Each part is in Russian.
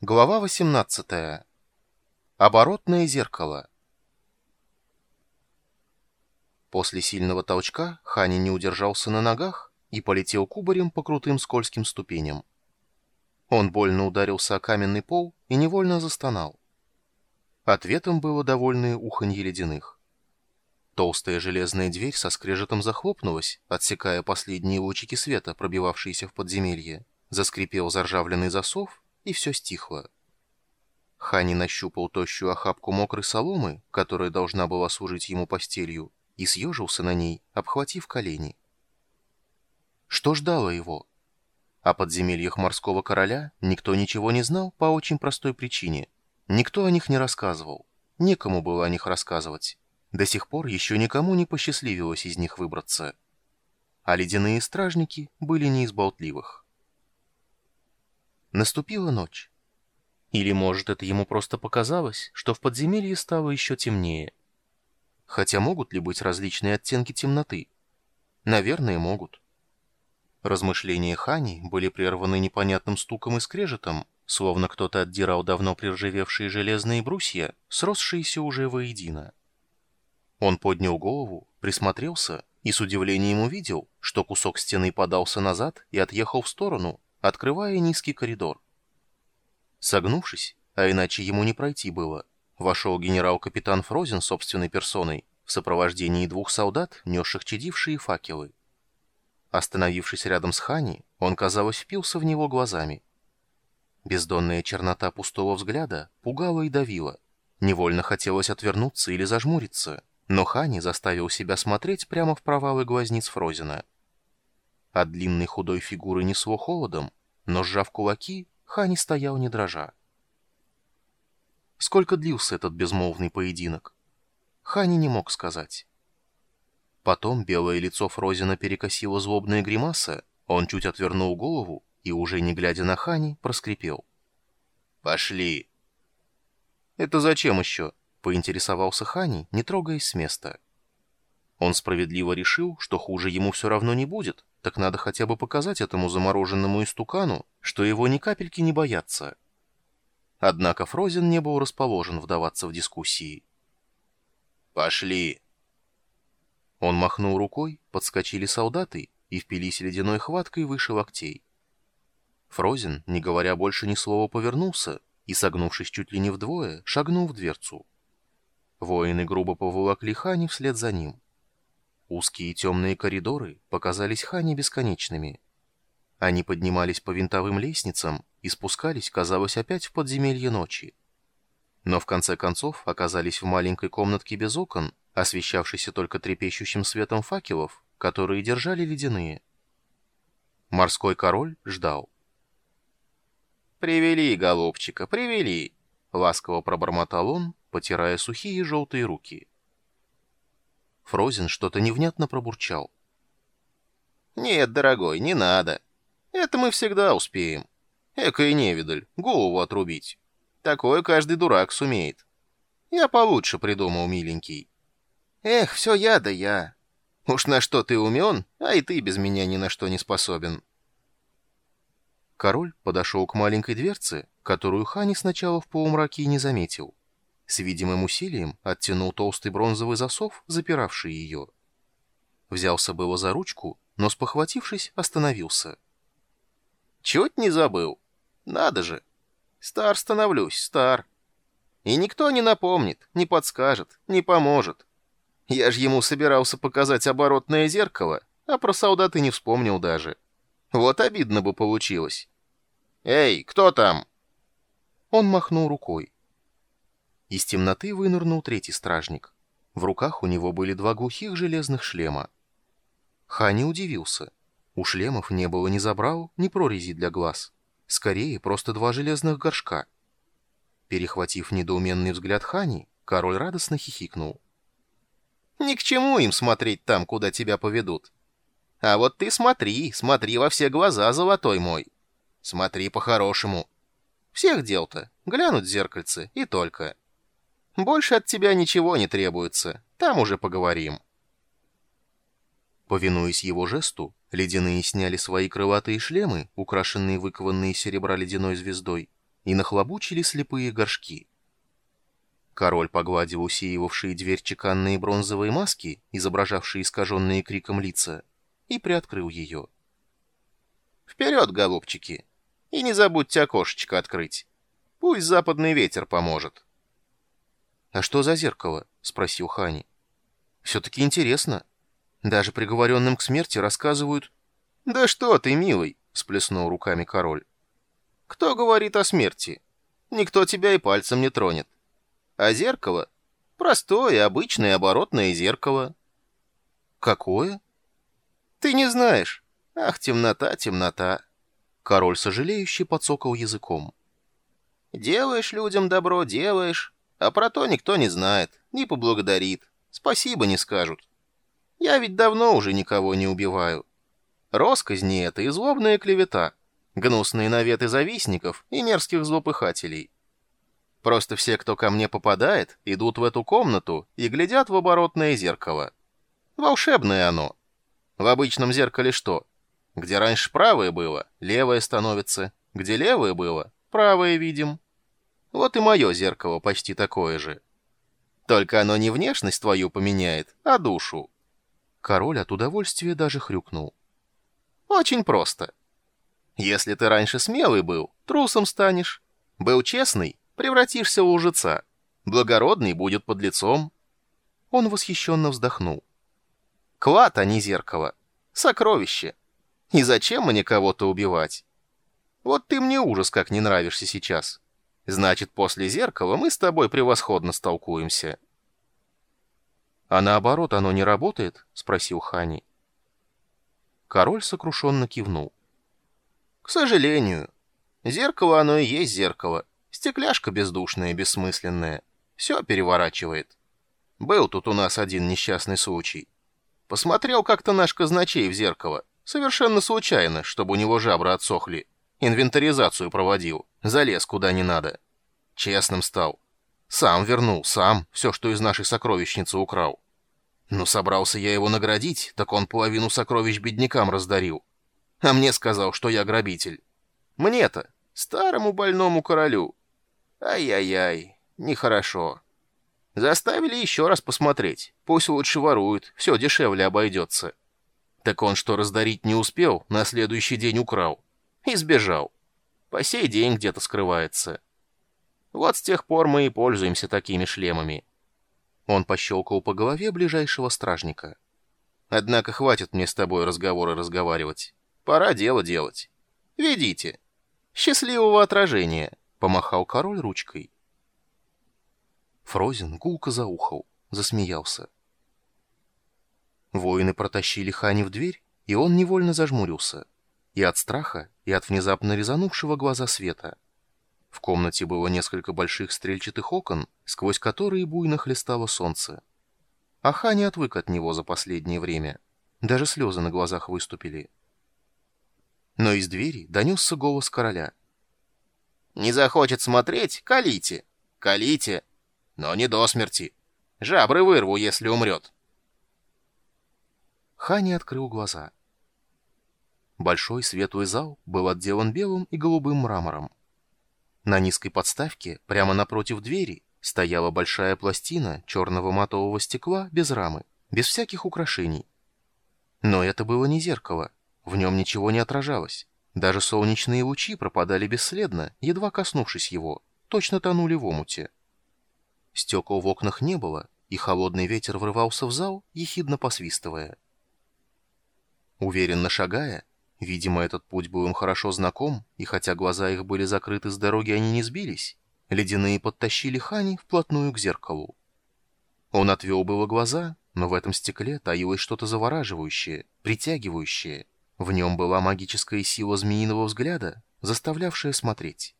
Глава 18. Оборотное зеркало. После сильного толчка Хани не удержался на ногах и полетел кубарем по крутым скользким ступеням. Он больно ударился о каменный пол и невольно застонал. Ответом было довольное уханье ледяных. Толстая железная дверь со скрежетом захлопнулась, отсекая последние лучики света, пробивавшиеся в подземелье. Заскрипел заржавленный засов, и все стихло. Хани нащупал тощую охапку мокрой соломы, которая должна была служить ему постелью, и съежился на ней, обхватив колени. Что ждало его? О подземельях морского короля никто ничего не знал по очень простой причине. Никто о них не рассказывал. Некому было о них рассказывать. До сих пор еще никому не посчастливилось из них выбраться. А ледяные стражники были не из болтливых. Наступила ночь. Или, может, это ему просто показалось, что в подземелье стало еще темнее. Хотя могут ли быть различные оттенки темноты? Наверное, могут. Размышления Хани были прерваны непонятным стуком и скрежетом, словно кто-то отдирал давно приржавевшие железные брусья, сросшиеся уже воедино. Он поднял голову, присмотрелся и с удивлением увидел, что кусок стены подался назад и отъехал в сторону, открывая низкий коридор. Согнувшись, а иначе ему не пройти было, вошел генерал-капитан Фрозен собственной персоной в сопровождении двух солдат, несших чадившие факелы. Остановившись рядом с Хани, он, казалось, впился в него глазами. Бездонная чернота пустого взгляда пугала и давила. Невольно хотелось отвернуться или зажмуриться, но Хани заставил себя смотреть прямо в провалы глазниц Фрозена. От длинной худой фигуры несло холодом, но, сжав кулаки, Хани стоял не дрожа. Сколько длился этот безмолвный поединок? Хани не мог сказать. Потом белое лицо Фрозина перекосило злобная гримаса, он чуть отвернул голову и, уже не глядя на Хани, проскрипел. «Пошли!» «Это зачем еще?» — поинтересовался Хани, не трогаясь с места. Он справедливо решил, что хуже ему все равно не будет, так надо хотя бы показать этому замороженному истукану, что его ни капельки не боятся. Однако Фрозен не был расположен вдаваться в дискуссии. «Пошли!» Он махнул рукой, подскочили солдаты и впились ледяной хваткой выше локтей. Фрозен, не говоря больше ни слова, повернулся и, согнувшись чуть ли не вдвое, шагнул в дверцу. Воины грубо поволокли Хани вслед за ним. Узкие темные коридоры показались Хане бесконечными. Они поднимались по винтовым лестницам и спускались, казалось, опять в подземелье ночи. Но в конце концов оказались в маленькой комнатке без окон, освещавшейся только трепещущим светом факелов, которые держали ледяные. Морской король ждал. «Привели, голубчика, привели!» — ласково пробормотал он, потирая сухие желтые руки. Фрозен что-то невнятно пробурчал. «Нет, дорогой, не надо. Это мы всегда успеем. Экая невидаль, голову отрубить. Такое каждый дурак сумеет. Я получше придумал, миленький. Эх, все я да я. Уж на что ты умен, а и ты без меня ни на что не способен». Король подошел к маленькой дверце, которую Хани сначала в полумраке и не заметил. С видимым усилием оттянул толстый бронзовый засов, запиравший ее. Взялся было за ручку, но, спохватившись, остановился. Чуть не забыл. Надо же. Стар становлюсь, стар. И никто не напомнит, не подскажет, не поможет. Я ж ему собирался показать оборотное зеркало, а про солдаты не вспомнил даже. Вот обидно бы получилось. «Эй, кто там?» Он махнул рукой. Из темноты вынырнул третий стражник. В руках у него были два глухих железных шлема. Хани удивился. У шлемов не было ни забрал, ни прорези для глаз. Скорее, просто два железных горшка. Перехватив недоуменный взгляд Хани, король радостно хихикнул. «Ни к чему им смотреть там, куда тебя поведут. А вот ты смотри, смотри во все глаза, золотой мой. Смотри по-хорошему. Всех дел-то, глянуть в зеркальце и только». Больше от тебя ничего не требуется. Там уже поговорим». Повинуясь его жесту, ледяные сняли свои крылатые шлемы, украшенные выкованные серебра ледяной звездой, и нахлобучили слепые горшки. Король погладил усеивавшие дверь чеканные бронзовые маски, изображавшие искаженные криком лица, и приоткрыл ее. «Вперед, голубчики! И не забудьте окошечко открыть. Пусть западный ветер поможет». «А что за зеркало?» — спросил Хани. «Все-таки интересно. Даже приговоренным к смерти рассказывают...» «Да что ты, милый!» — сплеснул руками король. «Кто говорит о смерти? Никто тебя и пальцем не тронет. А зеркало? Простое, обычное оборотное зеркало». «Какое?» «Ты не знаешь. Ах, темнота, темнота!» Король сожалеющий подсокал языком. «Делаешь людям добро, делаешь, а про то никто не знает, не поблагодарит, спасибо не скажут. Я ведь давно уже никого не убиваю. Росказни это и злобная клевета, гнусные наветы завистников и мерзких злопыхателей. Просто все, кто ко мне попадает, идут в эту комнату и глядят в оборотное зеркало. Волшебное оно. В обычном зеркале что? Где раньше правое было, левое становится. Где левое было, правое видим. Вот и мое зеркало почти такое же. Только оно не внешность твою поменяет, а душу. Король от удовольствия даже хрюкнул. Очень просто. Если ты раньше смелый был, трусом станешь. Был честный, превратишься в лжеца. Благородный будет под лицом. Он восхищенно вздохнул. Клад, а не зеркало. Сокровище. И зачем мне кого-то убивать? Вот ты мне ужас как не нравишься сейчас. Значит, после зеркала мы с тобой превосходно столкуемся. А наоборот, оно не работает? Спросил Хани. Король сокрушенно кивнул. К сожалению. Зеркало оно и есть зеркало. Стекляшка бездушная, бессмысленная. Все переворачивает. Был тут у нас один несчастный случай. Посмотрел как-то наш казначей в зеркало. Совершенно случайно, чтобы у него жабры отсохли. Инвентаризацию проводил. Залез куда не надо. Честным стал. Сам вернул, сам, все, что из нашей сокровищницы украл. Но собрался я его наградить, так он половину сокровищ беднякам раздарил. А мне сказал, что я грабитель. Мне-то, старому больному королю. Ай-яй-яй, нехорошо. Заставили еще раз посмотреть. Пусть лучше ворует, все дешевле обойдется. Так он что раздарить не успел, на следующий день украл. И сбежал. По сей день где-то скрывается. Вот с тех пор мы и пользуемся такими шлемами. Он пощелкал по голове ближайшего стражника. Однако хватит мне с тобой разговоры разговаривать. Пора дело делать. Ведите. Счастливого отражения, помахал король ручкой. Фрозен гулко заухал, засмеялся. Воины протащили Хани в дверь, и он невольно зажмурился. И от страха, и от внезапно резанувшего глаза света. В комнате было несколько больших стрельчатых окон, сквозь которые буйно хлестало солнце. А Хани отвык от него за последнее время. Даже слезы на глазах выступили. Но из двери донесся голос короля. «Не захочет смотреть? Калите! Калите! Но не до смерти! Жабры вырву, если умрет!» Хани открыл глаза. Большой светлый зал был отделан белым и голубым мрамором. На низкой подставке, прямо напротив двери, стояла большая пластина черного матового стекла без рамы, без всяких украшений. Но это было не зеркало, в нем ничего не отражалось. Даже солнечные лучи пропадали бесследно, едва коснувшись его, точно тонули в омуте. Стекол в окнах не было, и холодный ветер врывался в зал, ехидно посвистывая. Уверенно шагая, видимо, этот путь был им хорошо знаком, и хотя глаза их были закрыты с дороги, они не сбились, ледяные подтащили Хани вплотную к зеркалу. Он отвел было глаза, но в этом стекле таилось что-то завораживающее, притягивающее. В нем была магическая сила змеиного взгляда, заставлявшая смотреть.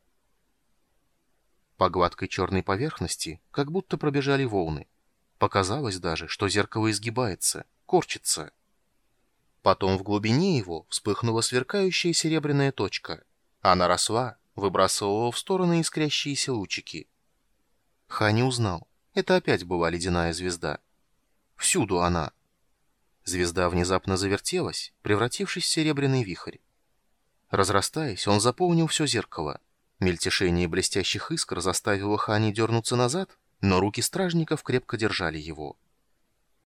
По гладкой черной поверхности как будто пробежали волны. Показалось даже, что зеркало изгибается, корчится. Потом в глубине его вспыхнула сверкающая серебряная точка. Она росла, выбрасывала в стороны искрящиеся лучики. Хани узнал. Это опять была ледяная звезда. Всюду она. Звезда внезапно завертелась, превратившись в серебряный вихрь. Разрастаясь, он заполнил все зеркало. Мельтешение блестящих искр заставило Хани дернуться назад, но руки стражников крепко держали его.